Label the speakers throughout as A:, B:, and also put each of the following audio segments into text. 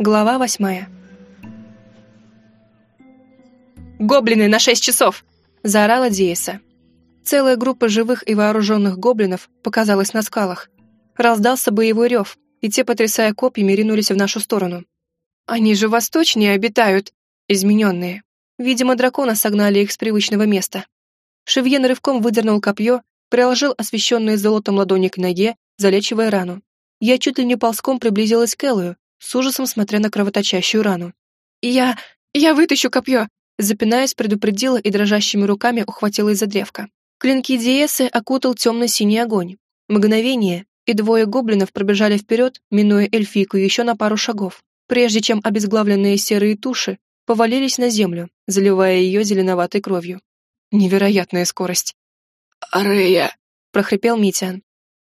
A: Глава восьмая. «Гоблины на шесть часов!» — заорала Диеса. Целая группа живых и вооруженных гоблинов показалась на скалах. Раздался боевой рев, и те, потрясая копьями, ринулись в нашу сторону. «Они же восточнее обитают!» Измененные. Видимо, дракона согнали их с привычного места. Шевьен рывком выдернул копье, приложил освещенные золотом ладони к ноге, залечивая рану. Я чуть ли не ползком приблизилась к Эллою, с ужасом смотря на кровоточащую рану. «Я... я вытащу копье!» Запинаясь, предупредила и дрожащими руками ухватилась за древко. Клинки Диесы окутал темно-синий огонь. Мгновение, и двое гоблинов пробежали вперед, минуя эльфийку еще на пару шагов, прежде чем обезглавленные серые туши повалились на землю, заливая ее зеленоватой кровью. Невероятная скорость.
B: «Арея!»
A: — прохрипел Митян.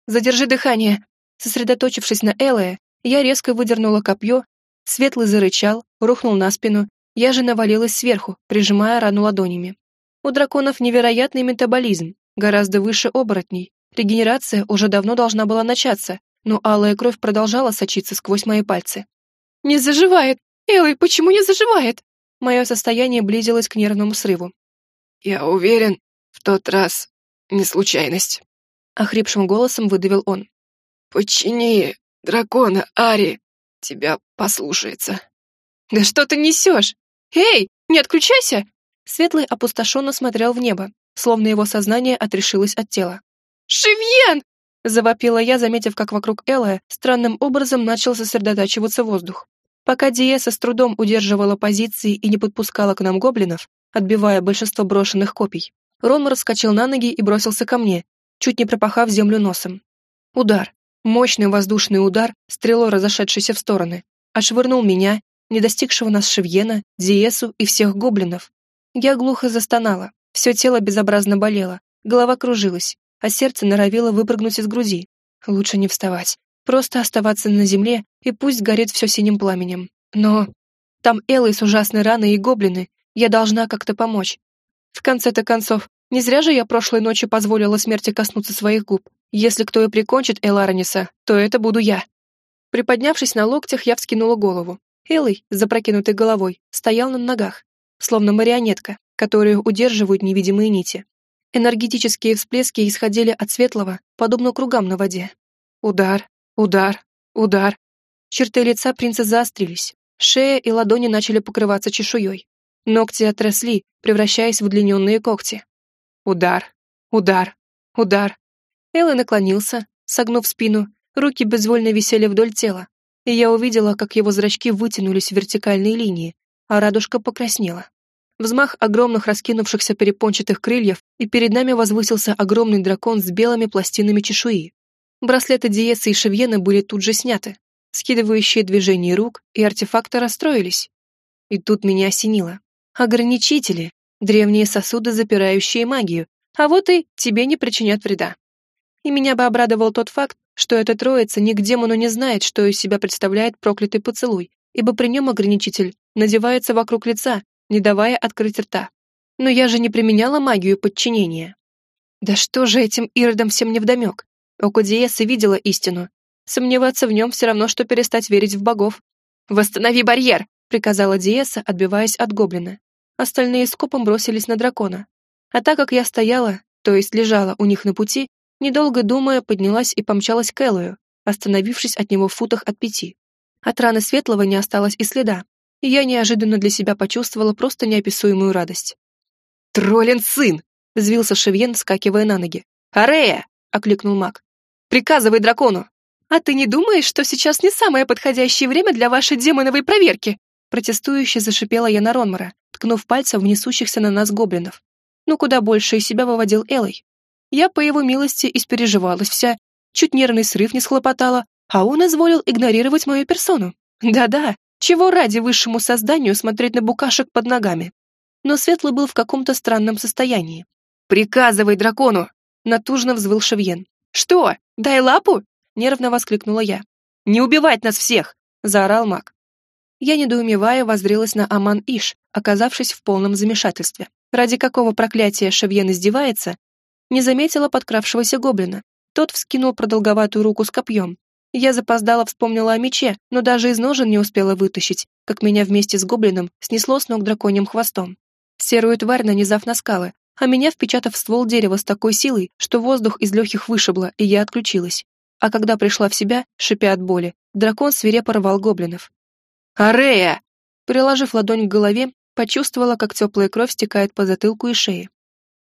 A: «Задержи дыхание!» Сосредоточившись на Элое, я резко выдернула копье, Светлый зарычал, рухнул на спину, я же навалилась сверху, прижимая рану ладонями. У драконов невероятный метаболизм, гораздо выше оборотней. Регенерация уже давно должна была начаться, но алая кровь продолжала сочиться сквозь мои пальцы. «Не заживает! Элой, почему не заживает?» Мое состояние близилось к нервному срыву.
B: «Я уверен, в тот раз не случайность», —
A: охрипшим голосом выдавил он.
B: «Подчини дракона, Ари, тебя послушается».
A: «Да что ты несешь? Эй, не отключайся!» Светлый опустошенно смотрел в небо, словно его сознание отрешилось от тела. «Шевьен!» — завопила я, заметив, как вокруг Элая странным образом начал сосредотачиваться воздух. Пока Диеса с трудом удерживала позиции и не подпускала к нам гоблинов, отбивая большинство брошенных копий, Рон раскочил на ноги и бросился ко мне, чуть не пропахав землю носом. Удар. Мощный воздушный удар, стрелой разошедшийся в стороны, ошвырнул меня, не достигшего нас Шевьена, Диесу и всех гоблинов. Я глухо застонала, все тело безобразно болело, голова кружилась, а сердце норовило выпрыгнуть из груди. Лучше не вставать, просто оставаться на земле, и пусть горит все синим пламенем. Но там Эллы с ужасной раной и гоблины, я должна как-то помочь. В конце-то концов, не зря же я прошлой ночью позволила смерти коснуться своих губ. Если кто и прикончит Элараниса, то это буду я. Приподнявшись на локтях, я вскинула голову. Элой, с запрокинутой головой, стоял на ногах, словно марионетка, которую удерживают невидимые нити. Энергетические всплески исходили от светлого, подобно кругам на воде. Удар, удар, удар. Черты лица принца заострились. Шея и ладони начали покрываться чешуей. Ногти отросли, превращаясь в удлиненные когти. Удар, удар, удар. Элла наклонился, согнув спину, руки безвольно висели вдоль тела, и я увидела, как его зрачки вытянулись в вертикальные линии, а радужка покраснела. Взмах огромных раскинувшихся перепончатых крыльев, и перед нами возвысился огромный дракон с белыми пластинами чешуи. Браслеты Диеса и Шевьена были тут же сняты. Скидывающие движения рук и артефакты расстроились. И тут меня осенило. Ограничители, древние сосуды, запирающие магию, а вот и тебе не причинят вреда и меня бы обрадовал тот факт, что эта троица ни к демону не знает, что из себя представляет проклятый поцелуй, ибо при нем ограничитель надевается вокруг лица, не давая открыть рта. Но я же не применяла магию подчинения. Да что же этим иродам всем невдомек? Окудиеса видела истину. Сомневаться в нем все равно, что перестать верить в богов. «Восстанови барьер!» — приказала Диеса, отбиваясь от гоблина. Остальные скопом бросились на дракона. А так как я стояла, то есть лежала у них на пути, Недолго думая, поднялась и помчалась к Элою, остановившись от него в футах от пяти. От раны Светлого не осталось и следа, и я неожиданно для себя почувствовала просто неописуемую радость. «Троллин сын!» — взвился Шевьен, скакивая на ноги. «Арея!» — окликнул маг. «Приказывай дракону!» «А ты не думаешь, что сейчас не самое подходящее время для вашей демоновой проверки?» Протестующе зашипела я на Ронмара, ткнув пальцем в несущихся на нас гоблинов. Ну, куда больше из себя выводил Элой. Я, по его милости, испереживалась вся, чуть нервный срыв не схлопотала, а он изволил игнорировать мою персону. Да-да, чего ради высшему созданию смотреть на букашек под ногами. Но Светлый был в каком-то странном состоянии. «Приказывай дракону!» — натужно взвыл Шевьен. «Что? Дай лапу?» — нервно воскликнула я. «Не убивать нас всех!» — заорал маг. Я, недоумевая, воззрелась на Аман Иш, оказавшись в полном замешательстве. Ради какого проклятия Шевьен издевается, не заметила подкравшегося гоблина. Тот вскинул продолговатую руку с копьем, Я запоздала вспомнила о мече, но даже из ножен не успела вытащить, как меня вместе с гоблином снесло с ног драконьим хвостом. Серую тварь нанизав на скалы, а меня впечатав в ствол дерева с такой силой, что воздух из легких вышибло, и я отключилась. А когда пришла в себя, шипя от боли, дракон свирепо рвал гоблинов.
B: «Арея!»
A: Приложив ладонь к голове, почувствовала, как теплая кровь стекает по затылку и шее.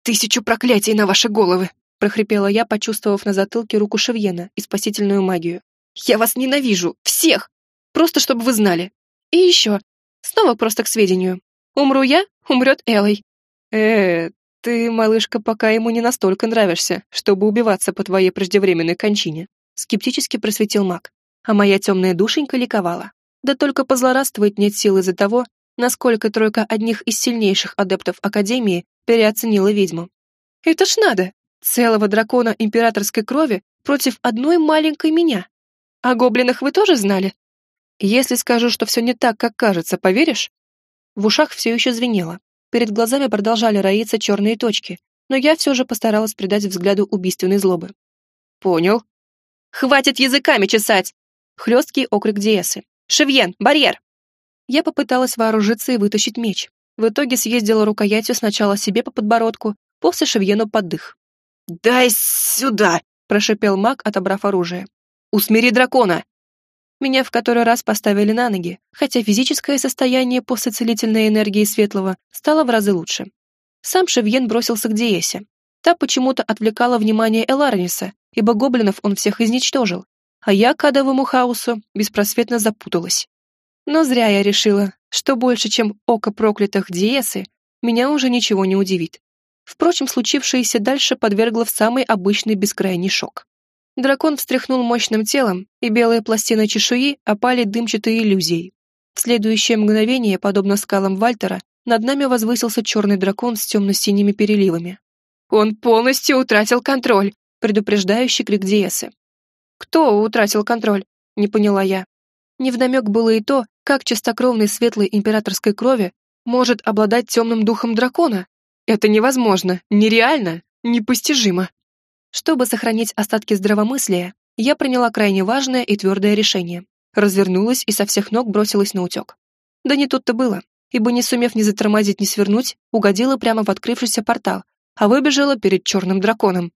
B: «Тысячу проклятий на ваши головы!»
A: прохрипела я, почувствовав на затылке руку Шевьена и спасительную магию. «Я вас ненавижу! Всех! Просто чтобы вы знали! И еще, снова просто к сведению. Умру я, умрет Элой. э ты, малышка, пока ему не настолько нравишься, чтобы убиваться по твоей преждевременной кончине», скептически просветил маг, а моя темная душенька ликовала. Да только позлорадствовать нет сил из-за того, насколько тройка одних из сильнейших адептов Академии переоценила ведьму. «Это ж надо! Целого дракона императорской крови против одной маленькой меня. О гоблинах вы тоже знали? Если скажу, что все не так, как кажется, поверишь?» В ушах все еще звенело. Перед глазами продолжали роиться черные точки, но я все же постаралась придать взгляду убийственной злобы.
B: «Понял».
A: «Хватит языками чесать!» Хлесткий окрик Диесы. «Шевьен, барьер!» Я попыталась вооружиться и вытащить меч. В итоге съездила рукоятью сначала себе по подбородку, после Шевьену под дых.
B: «Дай сюда!» — прошепел маг, отобрав оружие.
A: «Усмири дракона!» Меня в который раз поставили на ноги, хотя физическое состояние после целительной энергии Светлого стало в разы лучше. Сам Шевьен бросился к Диесе. Та почему-то отвлекала внимание Эларниса, ибо гоблинов он всех изничтожил, а я к адовому хаосу беспросветно запуталась. Но зря я решила, что больше, чем око проклятых Диесы, меня уже ничего не удивит. Впрочем, случившееся дальше подвергло в самый обычный бескрайний шок. Дракон встряхнул мощным телом, и белые пластины чешуи опали дымчатой иллюзией. В следующее мгновение, подобно скалам Вальтера, над нами возвысился черный дракон с темно-синими переливами. «Он полностью утратил контроль!» — предупреждающий крик Диесы. «Кто утратил контроль?» — не поняла я. Невдомек было и то, как чистокровный светлой императорской крови может обладать темным духом дракона. Это невозможно, нереально, непостижимо. Чтобы сохранить остатки здравомыслия, я приняла крайне важное и твердое решение. Развернулась и со всех ног бросилась на утек. Да не тут-то было, ибо не сумев ни затормозить, ни свернуть, угодила прямо в открывшийся портал, а выбежала перед черным драконом.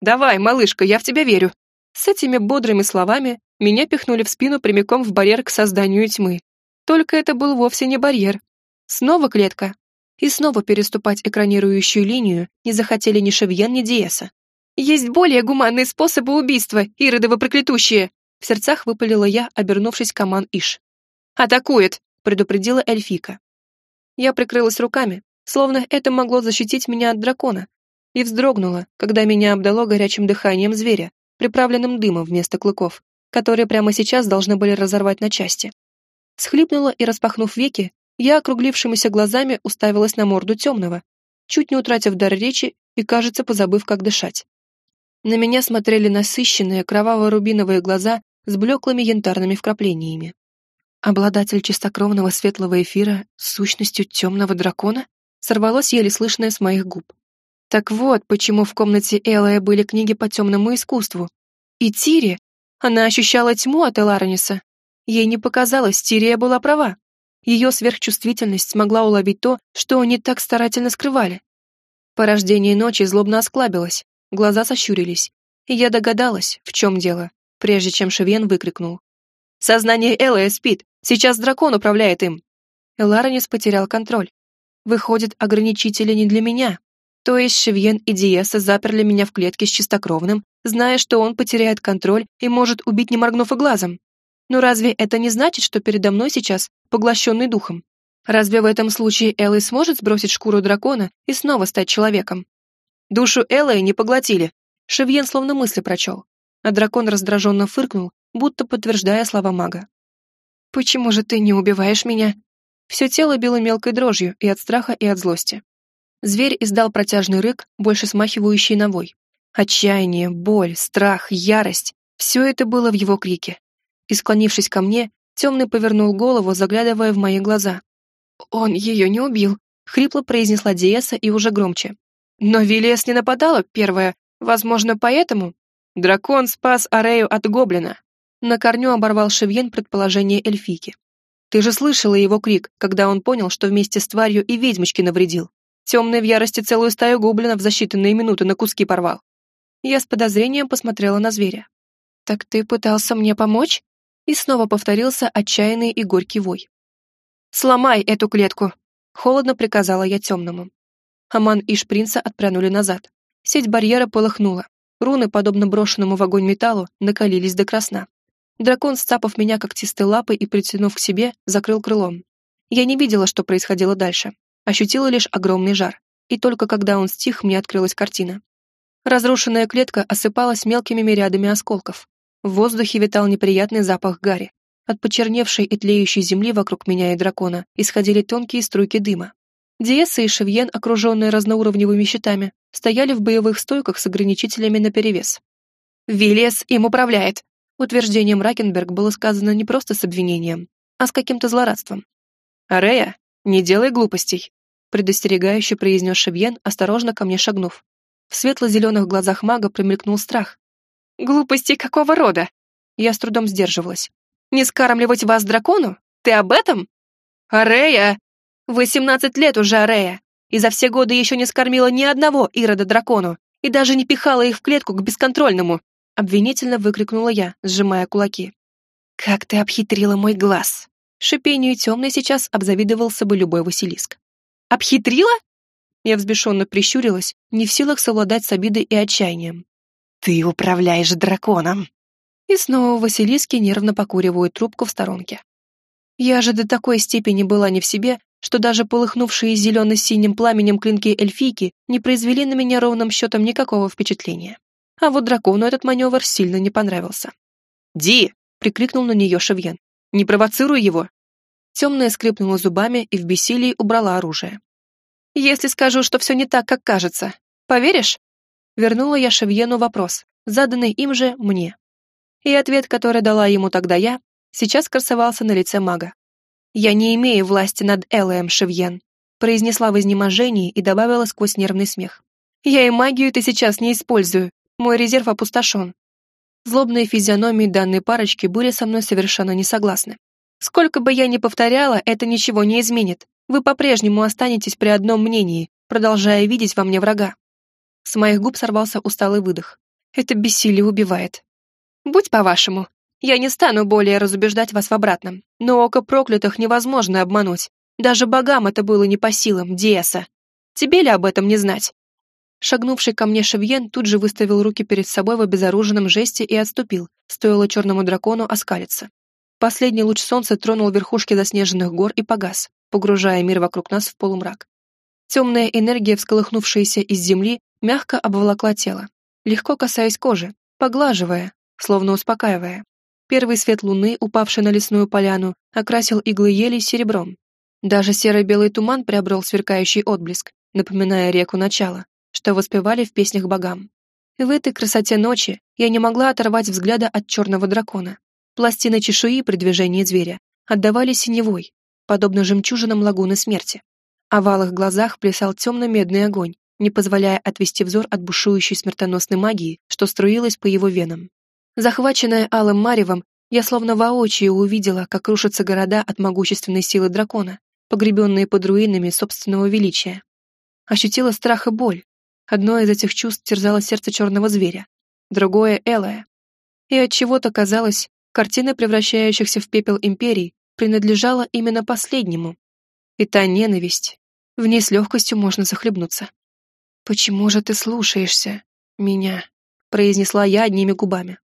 A: «Давай, малышка, я в тебя верю!» С этими бодрыми словами меня пихнули в спину прямиком в барьер к созданию тьмы. Только это был вовсе не барьер. Снова клетка. И снова переступать экранирующую линию не захотели ни Шевьен, ни Диеса. Есть более гуманные способы убийства, иродовы проклятущие!» В сердцах выпалила я, обернувшись к Аман Иш. «Атакует!» — предупредила эльфика. Я прикрылась руками, словно это могло защитить меня от дракона, и вздрогнула, когда меня обдало горячим дыханием зверя, приправленным дымом вместо клыков, которые прямо сейчас должны были разорвать на части. Схлипнула и, распахнув веки, я округлившимися глазами уставилась на морду темного, чуть не утратив дар речи и, кажется, позабыв, как дышать. На меня смотрели насыщенные кроваво-рубиновые глаза с блеклыми янтарными вкраплениями. Обладатель чистокровного светлого эфира с сущностью темного дракона сорвалось еле слышное с моих губ. Так вот, почему в комнате Элая были книги по темному искусству. И Тири, она ощущала тьму от Элараниса. Ей не показалось, Тирия была права. Ее сверхчувствительность смогла уловить то, что они так старательно скрывали. Порождение ночи злобно осклабилось, Глаза сощурились, и я догадалась, в чем дело, прежде чем Шевен выкрикнул. «Сознание Элая спит! Сейчас дракон управляет им!» Эларонис потерял контроль. Выходит, ограничители не для меня. То есть Шевьен и Диеса заперли меня в клетке с чистокровным, зная, что он потеряет контроль и может убить, не моргнув и глазом. Но разве это не значит, что передо мной сейчас поглощенный духом? Разве в этом случае Элой сможет сбросить шкуру дракона и снова стать человеком? Душу Эллы не поглотили. Шевьен словно мысли прочел. А дракон раздраженно фыркнул, будто подтверждая слова мага. «Почему же ты не убиваешь меня?» Все тело било мелкой дрожью и от страха, и от злости. Зверь издал протяжный рык, больше смахивающий на вой. Отчаяние, боль, страх, ярость — все это было в его крике. И, склонившись ко мне, темный повернул голову, заглядывая в мои глаза. «Он ее не убил», — хрипло произнесла Диеса и уже громче. Но Вилиас не нападала первая, возможно, поэтому. Дракон спас Арею от гоблина. На корню оборвал Шевьен предположение эльфийки. Ты же слышала его крик, когда он понял, что вместе с тварью и ведьмочки навредил. Темный в ярости целую стаю гоблинов за считанные минуты на куски порвал. Я с подозрением посмотрела на зверя. «Так ты пытался мне помочь?» И снова повторился отчаянный и горький вой. «Сломай эту клетку!» — холодно приказала я темному. Аман и Шпринца отпрянули назад. Сеть барьера полыхнула. Руны, подобно брошенному в огонь металлу, накалились до красна. Дракон, сцапав меня когтистой лапой и притянув к себе, закрыл крылом. Я не видела, что происходило дальше. Ощутила лишь огромный жар. И только когда он стих, мне открылась картина. Разрушенная клетка осыпалась мелкими мириадами осколков. В воздухе витал неприятный запах гари. От почерневшей и тлеющей земли вокруг меня и дракона исходили тонкие струйки дыма. Диеса и Шевьен, окруженные разноуровневыми щитами, стояли в боевых стойках с ограничителями наперевес. «Виллиес им управляет!» Утверждением Ракенберг было сказано не просто с обвинением, а с каким-то злорадством. «Арея, не делай глупостей!» Предостерегающе произнес Шевьен, осторожно ко мне шагнув. В светло-зеленых глазах мага промелькнул страх. «Глупости какого рода?» Я с трудом сдерживалась. «Не скармливать вас дракону? Ты об этом?» «Арея!» «Восемнадцать лет уже, Арея! И за все годы еще не скормила ни одного Ирода дракону, и даже не пихала их в клетку к бесконтрольному!» Обвинительно выкрикнула я, сжимая кулаки. «Как ты обхитрила мой глаз!» Шипению темной сейчас обзавидовался бы любой Василиск. «Обхитрила?» Я взбешенно прищурилась, не в силах совладать с обидой и отчаянием. «Ты управляешь драконом!» И снова Василиски нервно покуривают трубку в сторонке. Я же до такой степени была не в себе, что даже полыхнувшие зелено-синим пламенем клинки эльфийки не произвели на меня ровным счетом никакого впечатления. А вот дракону этот маневр сильно не понравился. «Ди!» — прикрикнул на нее Шевьен. «Не провоцируй его!» Темная скрипнула зубами и в бессилии убрала оружие. «Если скажу, что все не так, как кажется, поверишь?» Вернула я Шевьену вопрос, заданный им же мне. И ответ, который дала ему тогда я, сейчас красовался на лице мага. «Я не имею власти над Элэем, Шевьен», произнесла в изнеможении и добавила сквозь нервный смех. «Я и магию-то сейчас не использую, мой резерв опустошен. Злобные физиономии данной парочки были со мной совершенно не согласны. Сколько бы я ни повторяла, это ничего не изменит. Вы по-прежнему останетесь при одном мнении, продолжая видеть во мне врага. С моих губ сорвался усталый выдох. Это бессилие убивает. Будь по-вашему. Я не стану более разубеждать вас в обратном. Но око проклятых невозможно обмануть. Даже богам это было не по силам, Диэса. Тебе ли об этом не знать? Шагнувший ко мне Шевьен тут же выставил руки перед собой в обезоруженном жесте и отступил, стоило черному дракону оскалиться. Последний луч солнца тронул верхушки заснеженных гор и погас, погружая мир вокруг нас в полумрак. Темная энергия, всколыхнувшаяся из земли, мягко обволокла тело, легко касаясь кожи, поглаживая, словно успокаивая. Первый свет луны, упавший на лесную поляну, окрасил иглы ели серебром. Даже серо-белый туман приобрел сверкающий отблеск, напоминая реку начала, что воспевали в песнях богам. В этой красоте ночи я не могла оторвать взгляда от черного дракона. Пластины чешуи при движении зверя отдавали синевой, подобно жемчужинам лагуны смерти. А в глазах плясал темно-медный огонь, не позволяя отвести взор от бушующей смертоносной магии, что струилась по его венам. Захваченная алым маревом, я словно воочию увидела, как рушатся города от могущественной силы дракона, погребенные под руинами собственного величия. Ощутила страх и боль, Одно из этих чувств терзало сердце черного зверя, другое — Элая. И от чего то казалось, картина превращающихся в пепел империй принадлежала именно последнему. И та ненависть, в ней с легкостью можно захлебнуться. «Почему же ты слушаешься меня?» — произнесла я одними губами.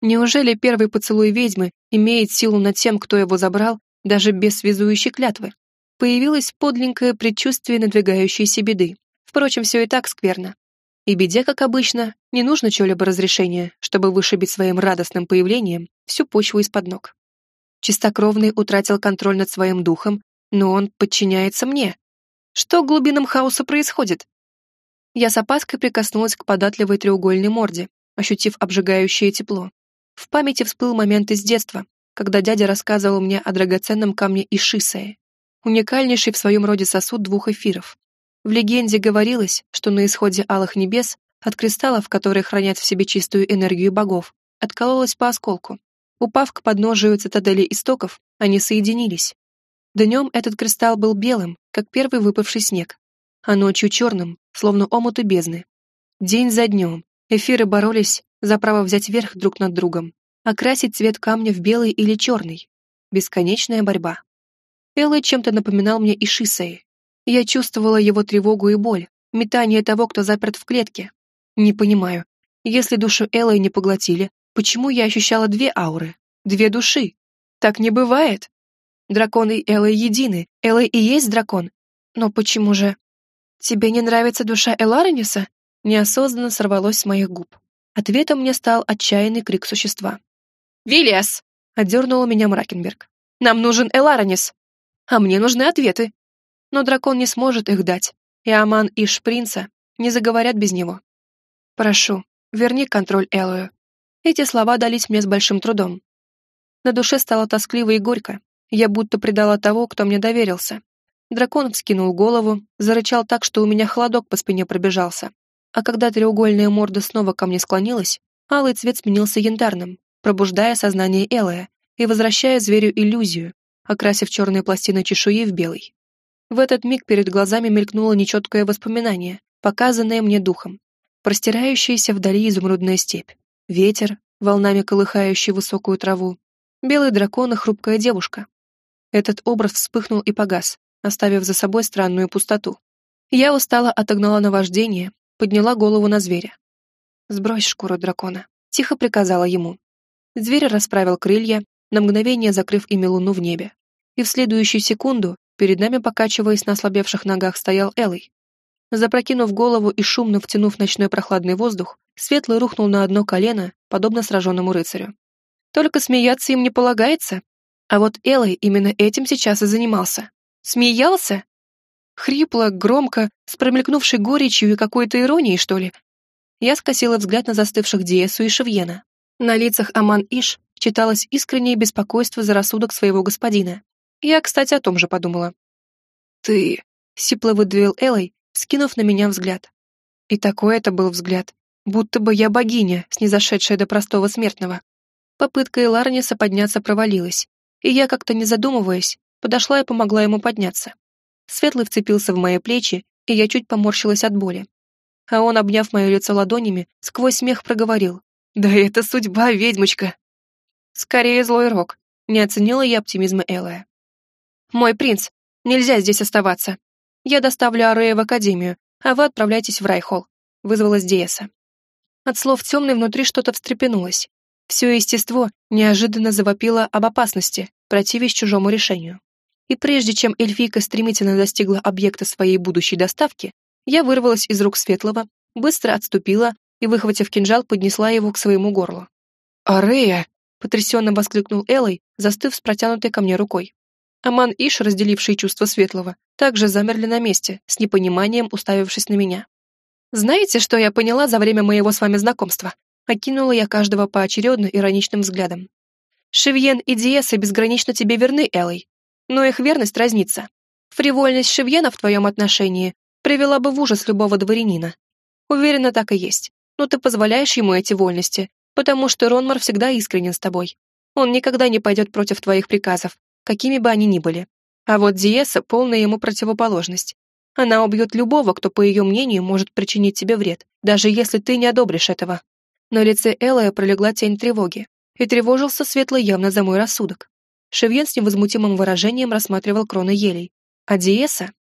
A: Неужели первый поцелуй ведьмы имеет силу над тем, кто его забрал, даже без связующей клятвы? Появилось подленькое предчувствие надвигающейся беды. Впрочем, все и так скверно. И беде, как обычно, не нужно чего-либо разрешения, чтобы вышибить своим радостным появлением всю почву из-под ног. Чистокровный утратил контроль над своим духом, но он подчиняется мне. Что глубинам хаоса происходит? Я с опаской прикоснулась к податливой треугольной морде, ощутив обжигающее тепло. В памяти всплыл момент из детства, когда дядя рассказывал мне о драгоценном камне Ишисае, уникальнейший в своем роде сосуд двух эфиров, в легенде говорилось, что на исходе алых небес от кристаллов, которые хранят в себе чистую энергию богов, откололась по осколку. Упав к подножию цитадели истоков, они соединились. Днем этот кристалл был белым, как первый выпавший снег, а ночью черным, словно омуты бездны. День за днем эфиры боролись за право взять верх друг над другом, окрасить цвет камня в белый или черный. Бесконечная борьба. Эллой чем-то напоминал мне Ишисеи. Я чувствовала его тревогу и боль, метание того, кто заперт в клетке. Не понимаю, если душу Эллы не поглотили, почему я ощущала две ауры, две души? Так не бывает. Драконы и Эллы едины, Эллы и есть дракон. Но почему же... Тебе не нравится душа Элараниса? Неосознанно сорвалось с моих губ. Ответом мне стал отчаянный крик существа. «Виллиас!» — отдернула меня Мракенберг. «Нам нужен Эларанис, а мне нужны ответы. Но дракон не сможет их дать, и Аман и Шпринца не заговорят без него. Прошу, верни контроль Элую». Эти слова дались мне с большим трудом. На душе стало тоскливо и горько, я будто предала того, кто мне доверился. Дракон вскинул голову, зарычал так, что у меня холодок по спине пробежался. А когда треугольная морда снова ко мне склонилась, алый цвет сменился янтарным, пробуждая сознание Элая и возвращая зверю иллюзию, окрасив черные пластины чешуи в белый. В этот миг перед глазами мелькнуло нечеткое воспоминание, показанное мне духом. Простирающаяся вдали изумрудная степь, ветер, волнами колыхающий высокую траву, белый дракон и хрупкая девушка, этот образ вспыхнул и погас, оставив за собой странную пустоту. Я устало отогнала наваждение, подняла голову на зверя. «Сбрось шкуру дракона», — тихо приказала ему. Зверь расправил крылья, на мгновение закрыв ими луну в небе. И в следующую секунду перед нами, покачиваясь на ослабевших ногах, стоял Элой. Запрокинув голову и шумно втянув ночной прохладный воздух, Светлый рухнул на одно колено, подобно сраженному рыцарю. «Только смеяться им не полагается», а вот Элой именно этим сейчас и занимался. Смеялся? Хрипло, громко, с промелькнувшей горечью и какой-то иронией, что ли. Я скосила взгляд на застывших Диесу и Шевьена. На лицах Аман Иш читалось искреннее беспокойство за рассудок своего господина. Я, кстати, о том же подумала. «Ты...» — сипло выдавил Элой, скинув на меня взгляд. И такой это был взгляд, будто бы я богиня, снизошедшая до простого смертного. Попытка Эларниса подняться провалилась, и я, как-то не задумываясь, подошла и помогла ему подняться. Светлый вцепился в мои плечи, и я чуть поморщилась от боли. А он, обняв мое лицо ладонями, сквозь смех проговорил. «Да это судьба, ведьмочка!» Скорее злой рок. Не оценила я оптимизма Элая. «Мой принц, нельзя здесь оставаться. Я доставлю Арея в академию, а вы отправляйтесь в Райхолл», — вызвалась Диеса. От слов темной внутри что-то встрепенулось. Все естество неожиданно завопило об опасности, противясь чужому решению. И прежде чем эльфийка стремительно достигла объекта своей будущей доставки, я вырвалась из рук Светлого, быстро отступила и, выхватив кинжал, поднесла его к своему горлу. «Арея!» — потрясенно воскликнул Элой, застыв с протянутой ко мне рукой. Аман Иш, разделившие чувства Светлого, также замерли на месте, с непониманием уставившись на меня. «Знаете, что я поняла за время моего с вами знакомства?» Окинула я каждого поочередно ироничным взглядом. Шевьен и Диеса безгранично тебе верны, Элой, но их верность разнится. Фривольность Шевьена в твоем отношении привела бы в ужас любого дворянина. Уверена, так и есть. Но ты позволяешь ему эти вольности, потому что Ронмар всегда искренен с тобой. Он никогда не пойдет против твоих приказов, какими бы они ни были. А вот Диеса — полная ему противоположность. Она убьет любого, кто, по ее мнению, может причинить тебе вред, даже если ты не одобришь этого. На лице Элая пролегла тень тревоги, и тревожился светлый явно за мой рассудок. Шевьен с невозмутимым выражением рассматривал кроны елей, а Диеса...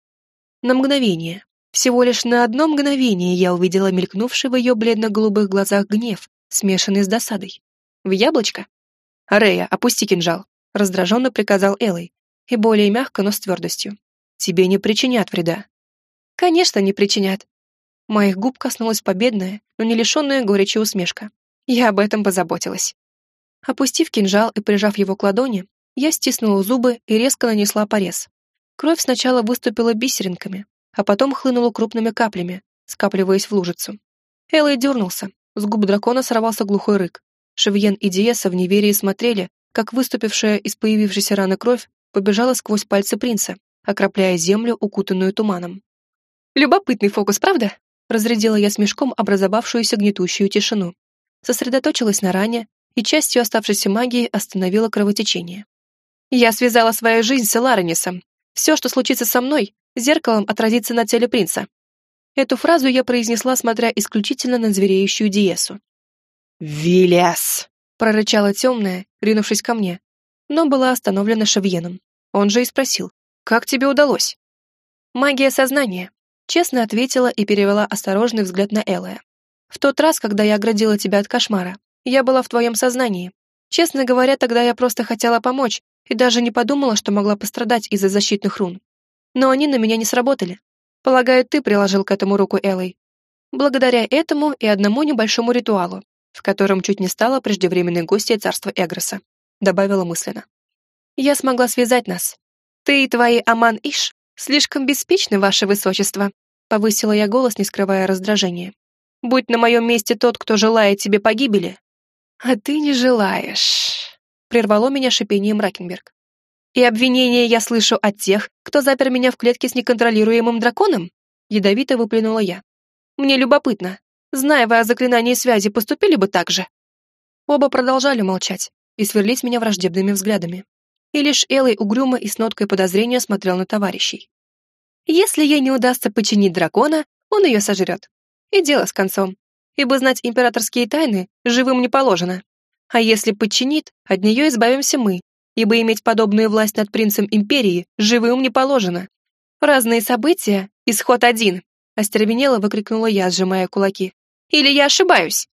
A: На мгновение, всего лишь на одно мгновение я увидела мелькнувший в ее бледно-голубых глазах гнев, смешанный с досадой. В яблочко? «Рея, опусти кинжал», — раздраженно приказал Элой, и более мягко, но с твердостью. «Тебе не причинят вреда». «Конечно, не причинят. Моих губ коснулась победная, но не лишенная горечи усмешка. Я об этом позаботилась. Опустив кинжал и прижав его к ладони, я стиснула зубы и резко нанесла порез. Кровь сначала выступила бисеринками, а потом хлынула крупными каплями, скапливаясь в лужицу. Элой дернулся, с губ дракона сорвался глухой рык. Шевьен и Диеса в неверии смотрели, как выступившая из появившейся раны кровь побежала сквозь пальцы принца, окропляя землю, укутанную туманом. «Любопытный фокус, правда?» Разрядила я смешком образовавшуюся гнетущую тишину. Сосредоточилась на ране, и частью оставшейся магии остановила кровотечение. «Я связала свою жизнь с Эларенисом. Все, что случится со мной, зеркалом отразится на теле принца». Эту фразу я произнесла, смотря исключительно на звереющую Диесу.
B: «Виляс!» — прорычала темная, ринувшись ко мне, но была остановлена Шавьеном. Он же и спросил, «Как тебе удалось?»
A: «Магия сознания», — честно ответила и перевела осторожный взгляд на Элая. «В тот раз, когда я оградила тебя от кошмара, я была в твоем сознании. Честно говоря, тогда я просто хотела помочь и даже не подумала, что могла пострадать из-за защитных рун. Но они на меня не сработали. Полагаю, ты приложил к этому руку Элой. Благодаря этому и одному небольшому ритуалу, в котором чуть не стала преждевременной гостьей царства Эгроса», добавила мысленно. «Я смогла связать нас. Ты и твои Аман-Иш слишком беспечны, ваше высочество», повысила я голос, не скрывая раздражения. «Будь на моем месте тот, кто желает тебе погибели». «А ты не желаешь», прервало меня шипением Ракенберг. «И обвинения я слышу от тех, кто запер меня в клетке с неконтролируемым драконом?» Ядовито выплюнула я. «Мне любопытно, Зная вы о заклинании связи, поступили бы так же?» Оба продолжали молчать и сверлить меня враждебными взглядами. И лишь Элой угрюмо и с ноткой подозрения смотрел на товарищей. «Если ей не удастся починить дракона, он ее сожрет. И дело с концом. Ибо знать императорские тайны живым не положено. А если подчинит, от нее избавимся мы, ибо иметь подобную власть над принцем империи живым не положено. Разные события, исход один, остервенело выкрикнула я, сжимая кулаки. Или я ошибаюсь?»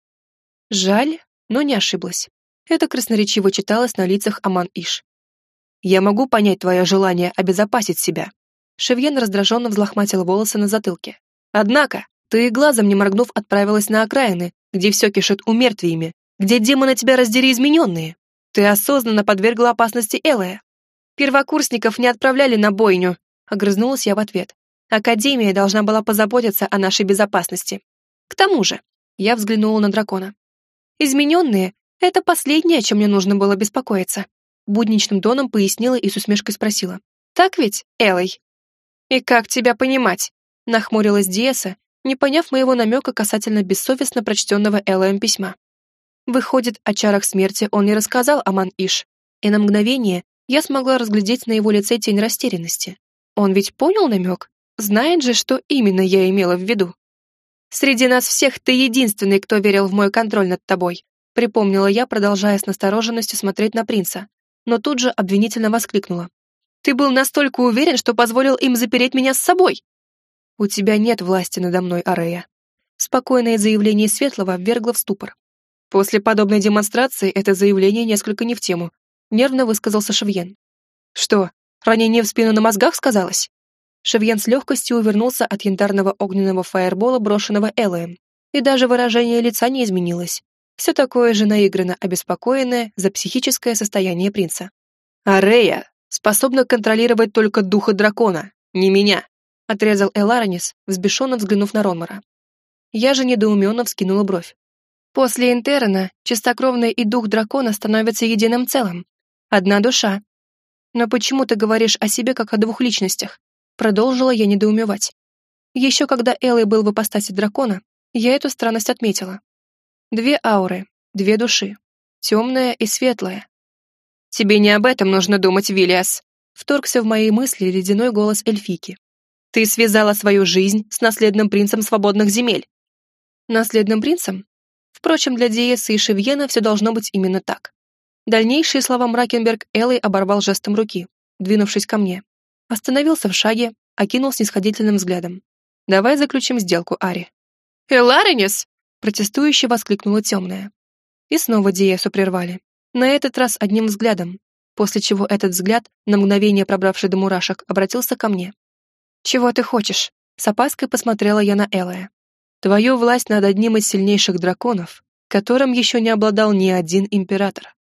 A: Жаль, но не ошиблась. Это красноречиво читалось на лицах Аман-Иш. «Я могу понять твое желание обезопасить себя». Шевьен раздраженно взлохматил волосы на затылке. «Однако, ты и глазом не моргнув отправилась на окраины, где все кишит умертвиями, где демоны тебя раздери измененные. Ты осознанно подвергла опасности Элая. Первокурсников не отправляли на бойню», — огрызнулась я в ответ. «Академия должна была позаботиться о нашей безопасности. К тому же, я взглянула на дракона. Измененные — это последнее, о чем мне нужно было беспокоиться. Будничным тоном пояснила и с усмешкой спросила. Так ведь, Элой? И как тебя понимать? Нахмурилась Диеса, не поняв моего намека касательно бессовестно прочтенного Элоем письма. Выходит, о чарах смерти он не рассказал Аман-Иш, и на мгновение я смогла разглядеть на его лице тень растерянности. Он ведь понял намек? Знает же, что именно я имела в виду. Среди нас всех ты единственный, кто верил в мой контроль над тобой», припомнила я, продолжая с настороженностью смотреть на принца, но тут же обвинительно воскликнула. «Ты был настолько уверен, что позволил им запереть меня с собой!» «У тебя нет власти надо мной, Арея». Спокойное заявление Светлого ввергло в ступор. После подобной демонстрации это заявление несколько не в тему, нервно высказался Шевьен. «Что, ранение в спину на мозгах сказалось?» Шевьен с легкостью увернулся от янтарного огненного фаербола, брошенного Элоем, и даже выражение лица не изменилось. Все такое же наигранно обеспокоенное за психическое состояние принца. «Арея способна контролировать только духа дракона, не меня», отрезал Эларонис, взбешенно взглянув на Ронмара. Я же недоуменно вскинула бровь. После Интерна чистокровный и дух дракона становятся единым целым. Одна душа. Но почему ты говоришь о себе как о двух личностях? Продолжила я недоумевать. Еще когда Элой был в ипостаси дракона, я эту странность отметила. Две ауры, две души. Темная и светлая. «Тебе не об этом нужно думать, Виллиас», вторгся в мои мысли ледяной голос эльфики. «Ты связала свою жизнь с наследным принцем свободных земель». «Наследным принцем?» Впрочем, для Диеса и Шевьена все должно быть именно так. Дальнейшие слова Мракенберг Элой оборвал жестом руки, двинувшись ко мне. Остановился в шаге, окинул снисходительным взглядом. «Давай заключим сделку, Ари». «Эларенис!» протестующе воскликнула темная. И снова Диесу прервали. На этот раз одним взглядом, после чего этот взгляд, на мгновение пробравший до мурашек, обратился ко мне. «Чего ты хочешь?» С опаской посмотрела я на Элая. «Твою власть над одним из сильнейших драконов, которым еще не обладал ни один император».